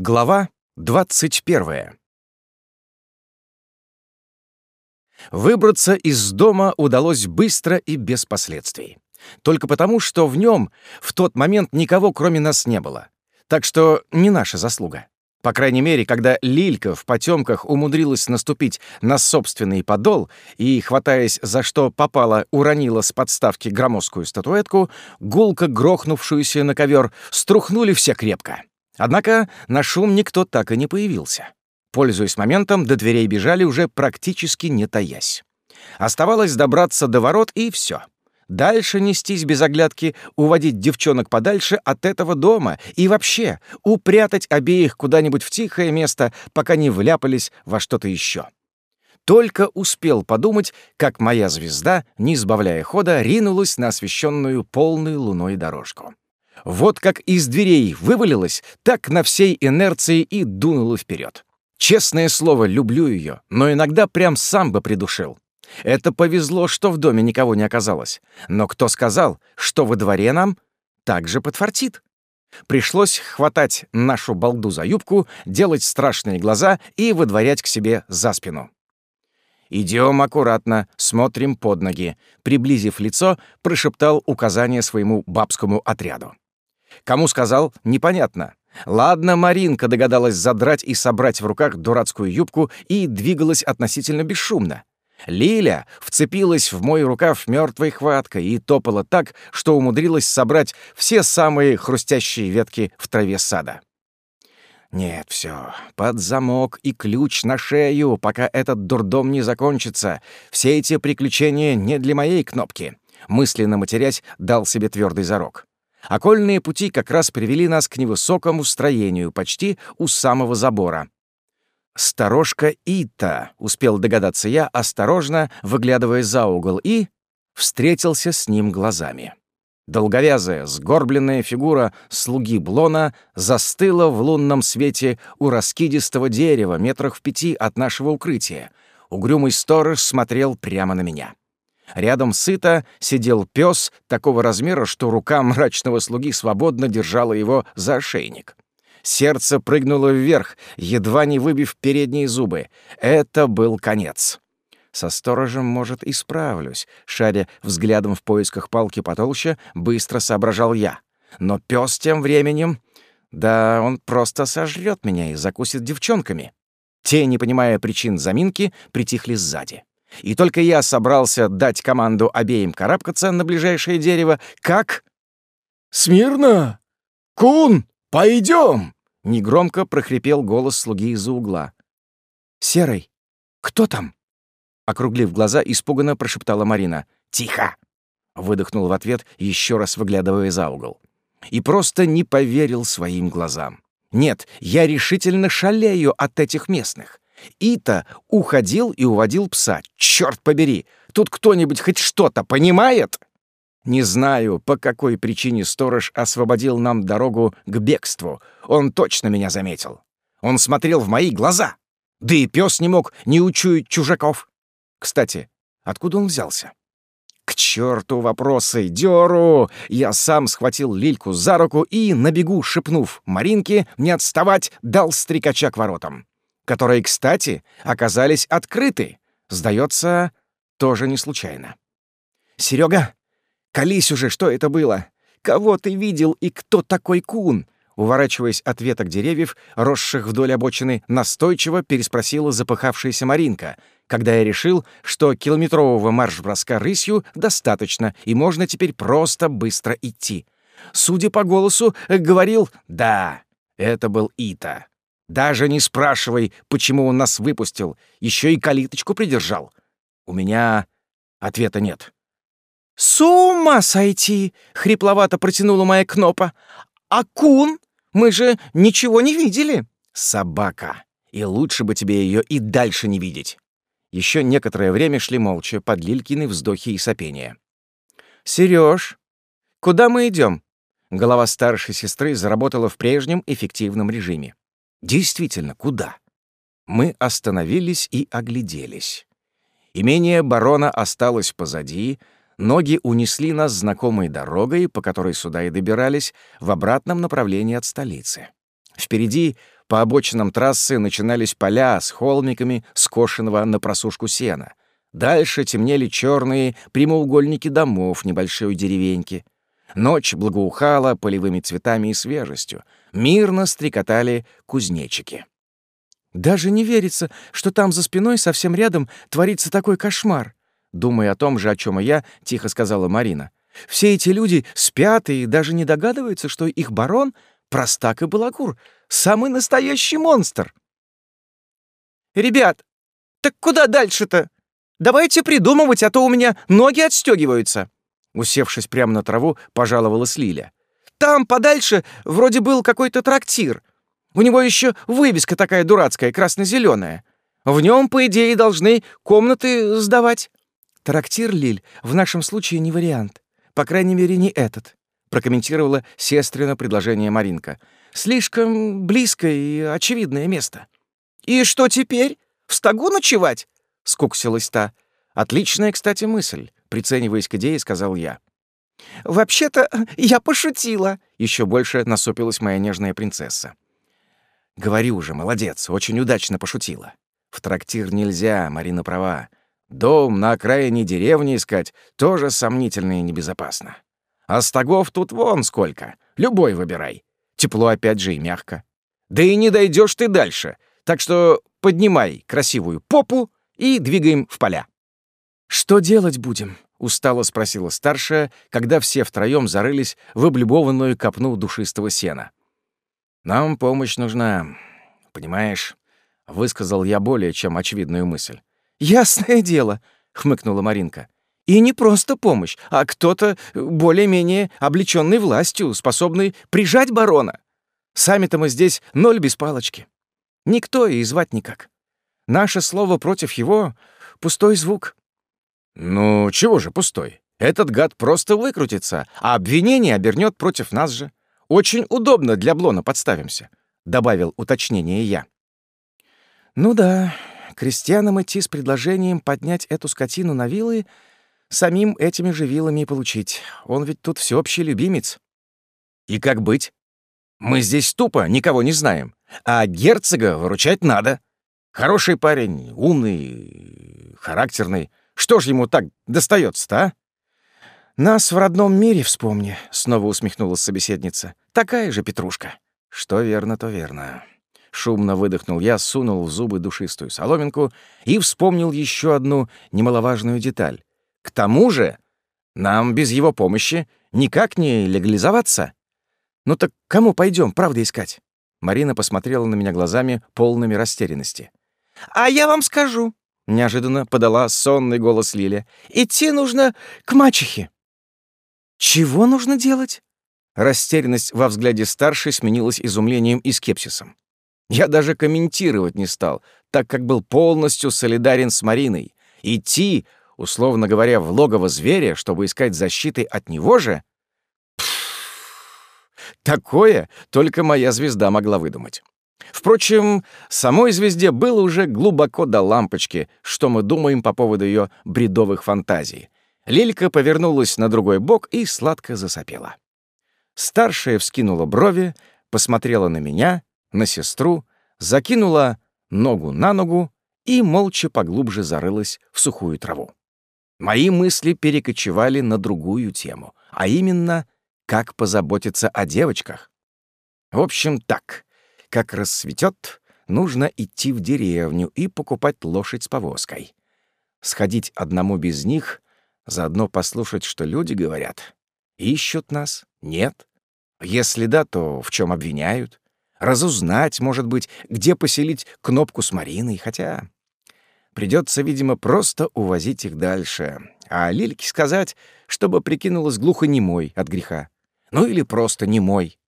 Глава 21. Выбраться из дома удалось быстро и без последствий. Только потому, что в нем в тот момент никого, кроме нас, не было. Так что не наша заслуга. По крайней мере, когда Лилька в потемках умудрилась наступить на собственный подол и, хватаясь за что попало, уронила с подставки громоздкую статуэтку, гулко грохнувшуюся на ковер, струхнули все крепко. Однако на шум никто так и не появился. Пользуясь моментом, до дверей бежали уже практически не таясь. Оставалось добраться до ворот, и все. Дальше нестись без оглядки, уводить девчонок подальше от этого дома и вообще упрятать обеих куда-нибудь в тихое место, пока не вляпались во что-то еще. Только успел подумать, как моя звезда, не сбавляя хода, ринулась на освещенную полной луной дорожку. Вот как из дверей вывалилась, так на всей инерции и дунула вперед. Честное слово, люблю ее, но иногда прям сам бы придушил. Это повезло, что в доме никого не оказалось. Но кто сказал, что во дворе нам также подфартит? Пришлось хватать нашу балду за юбку, делать страшные глаза и выдворять к себе за спину. «Идем аккуратно, смотрим под ноги», — приблизив лицо, прошептал указание своему бабскому отряду. Кому сказал, непонятно. Ладно, Маринка догадалась задрать и собрать в руках дурацкую юбку и двигалась относительно бесшумно. Лиля вцепилась в мой рукав мертвой хваткой и топала так, что умудрилась собрать все самые хрустящие ветки в траве сада. Нет, все, под замок и ключ на шею, пока этот дурдом не закончится. Все эти приключения не для моей кнопки. Мысленно матерясь, дал себе твердый зарок. Окольные пути как раз привели нас к невысокому строению, почти у самого забора. «Сторожка Ита», — успел догадаться я, осторожно выглядывая за угол, и встретился с ним глазами. Долговязая, сгорбленная фигура слуги Блона застыла в лунном свете у раскидистого дерева метрах в пяти от нашего укрытия. Угрюмый сторож смотрел прямо на меня. Рядом сыто сидел пес такого размера, что рука мрачного слуги свободно держала его за ошейник. Сердце прыгнуло вверх, едва не выбив передние зубы. Это был конец. Со сторожем, может, и справлюсь. Шаря взглядом в поисках палки потолще, быстро соображал я. Но пес тем временем... Да, он просто сожрет меня и закусит девчонками. Те, не понимая причин заминки, притихли сзади. И только я собрался дать команду обеим карабкаться на ближайшее дерево, как... «Смирно! Кун, пойдем!» — негромко прохрипел голос слуги из-за угла. «Серый, кто там?» Округлив глаза, испуганно прошептала Марина. «Тихо!» — выдохнул в ответ, еще раз выглядывая за угол. И просто не поверил своим глазам. «Нет, я решительно шалею от этих местных. Ита уходил и уводил пса. Черт побери! Тут кто-нибудь хоть что-то понимает? Не знаю, по какой причине сторож освободил нам дорогу к бегству. Он точно меня заметил. Он смотрел в мои глаза. Да и пес не мог не учуять чужаков. Кстати, откуда он взялся? К черту вопросы, дёру! Я сам схватил Лильку за руку и, на бегу шепнув Маринке, не отставать, дал стрекача к воротам которые, кстати, оказались открыты. Сдается, тоже не случайно. Серега, колись уже, что это было? Кого ты видел и кто такой Кун?» Уворачиваясь от веток деревьев, росших вдоль обочины, настойчиво переспросила запыхавшаяся Маринка, когда я решил, что километрового марш-броска рысью достаточно, и можно теперь просто быстро идти. Судя по голосу, говорил «да». Это был Ита. Даже не спрашивай, почему он нас выпустил. Еще и калиточку придержал. У меня ответа нет. «С ума сойти!» — хрипловато протянула моя кнопа. «А кун? Мы же ничего не видели!» «Собака! И лучше бы тебе ее и дальше не видеть!» Еще некоторое время шли молча под Лилькины вздохи и сопения. «Серёж, куда мы идем? Голова старшей сестры заработала в прежнем эффективном режиме. Действительно, куда? Мы остановились и огляделись. Имение барона осталось позади, ноги унесли нас знакомой дорогой, по которой сюда и добирались, в обратном направлении от столицы. Впереди по обочинам трассы начинались поля с холмиками скошенного на просушку сена. Дальше темнели черные прямоугольники домов небольшой деревеньки. Ночь благоухала полевыми цветами и свежестью. Мирно стрекотали кузнечики. Даже не верится, что там за спиной совсем рядом творится такой кошмар. Думая о том же, о чем и я, тихо сказала Марина. Все эти люди спят и даже не догадываются, что их барон — простак и балагур, самый настоящий монстр. «Ребят, так куда дальше-то? Давайте придумывать, а то у меня ноги отстегиваются. Усевшись прямо на траву, пожаловалась Лиля. «Там, подальше, вроде был какой-то трактир. У него еще вывеска такая дурацкая, красно-зеленая. В нем, по идее, должны комнаты сдавать». «Трактир, Лиль, в нашем случае не вариант. По крайней мере, не этот», — прокомментировала сестрина предложение Маринка. «Слишком близкое и очевидное место». «И что теперь? В стогу ночевать?» — скуксилась та. «Отличная, кстати, мысль», — прицениваясь к идее, сказал я. «Вообще-то я пошутила», — еще больше насупилась моя нежная принцесса. «Говорю же, молодец, очень удачно пошутила. В трактир нельзя, Марина права. Дом на окраине деревни искать тоже сомнительно и небезопасно. А стогов тут вон сколько. Любой выбирай. Тепло опять же и мягко. Да и не дойдешь ты дальше. Так что поднимай красивую попу и двигаем в поля. «Что делать будем?» — устало спросила старшая, когда все втроем зарылись в облюбованную копну душистого сена. «Нам помощь нужна, понимаешь?» — высказал я более чем очевидную мысль. «Ясное дело», — хмыкнула Маринка. «И не просто помощь, а кто-то более-менее облеченный властью, способный прижать барона. Сами-то мы здесь ноль без палочки. Никто и звать никак. Наше слово против его — пустой звук». «Ну, чего же пустой? Этот гад просто выкрутится, а обвинение обернет против нас же. Очень удобно для Блона подставимся», — добавил уточнение я. «Ну да, крестьянам идти с предложением поднять эту скотину на вилы, самим этими же вилами и получить. Он ведь тут всеобщий любимец. И как быть? Мы здесь тупо никого не знаем, а герцога выручать надо. Хороший парень, умный, характерный. Что ж ему так достается-то, а? «Нас в родном мире вспомни», — снова усмехнулась собеседница. «Такая же петрушка». «Что верно, то верно». Шумно выдохнул я, сунул в зубы душистую соломинку и вспомнил еще одну немаловажную деталь. К тому же нам без его помощи никак не легализоваться. Ну так кому пойдем, правда искать? Марина посмотрела на меня глазами, полными растерянности. «А я вам скажу», — неожиданно подала сонный голос Лиля. «Идти нужно к мачехе». «Чего нужно делать?» Растерянность во взгляде старшей сменилась изумлением и скепсисом. Я даже комментировать не стал, так как был полностью солидарен с Мариной. Идти, условно говоря, в логово зверя, чтобы искать защиты от него же? такое только моя звезда могла выдумать. Впрочем, самой звезде было уже глубоко до лампочки, что мы думаем по поводу ее бредовых фантазий. Лилька повернулась на другой бок и сладко засопела. Старшая вскинула брови, посмотрела на меня, на сестру, закинула ногу на ногу и молча поглубже зарылась в сухую траву. Мои мысли перекочевали на другую тему, а именно, как позаботиться о девочках. В общем, так, как рассветет, нужно идти в деревню и покупать лошадь с повозкой. Сходить одному без них, заодно послушать, что люди говорят. Ищут нас? Нет? Если да, то в чем обвиняют? разузнать, может быть, где поселить кнопку с Мариной, хотя придется, видимо, просто увозить их дальше, а Лильке сказать, чтобы прикинулась глухонемой от греха. Ну или просто немой.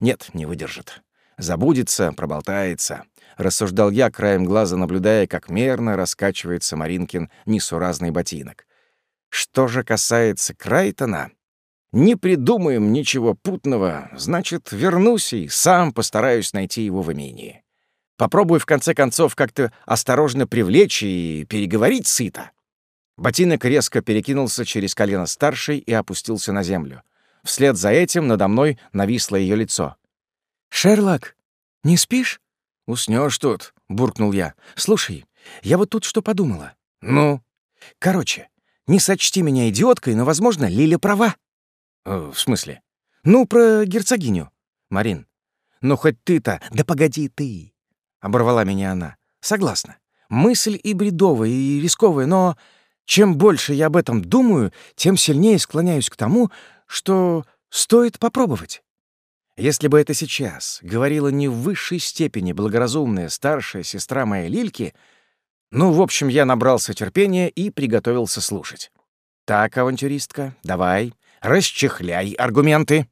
Нет, не выдержит. Забудется, проболтается. Рассуждал я, краем глаза наблюдая, как мерно раскачивается Маринкин несуразный ботинок. Что же касается Крайтона, не придумаем ничего путного, значит, вернусь и сам постараюсь найти его в имении. Попробую, в конце концов, как-то осторожно привлечь и переговорить сыто. Ботинок резко перекинулся через колено старшей и опустился на землю. Вслед за этим надо мной нависло ее лицо. «Шерлок, «Не спишь?» «Уснёшь тут», — буркнул я. «Слушай, я вот тут что подумала. Ну? Короче, не сочти меня идиоткой, но, возможно, Лиля права». «Э, «В смысле?» «Ну, про герцогиню. Марин, ну хоть ты-то...» «Да погоди ты!» — оборвала меня она. «Согласна. Мысль и бредовая, и рисковая, но чем больше я об этом думаю, тем сильнее склоняюсь к тому, что стоит попробовать. Если бы это сейчас говорила не в высшей степени благоразумная старшая сестра моей Лильки, ну, в общем, я набрался терпения и приготовился слушать. «Так, авантюристка, давай, расчехляй аргументы».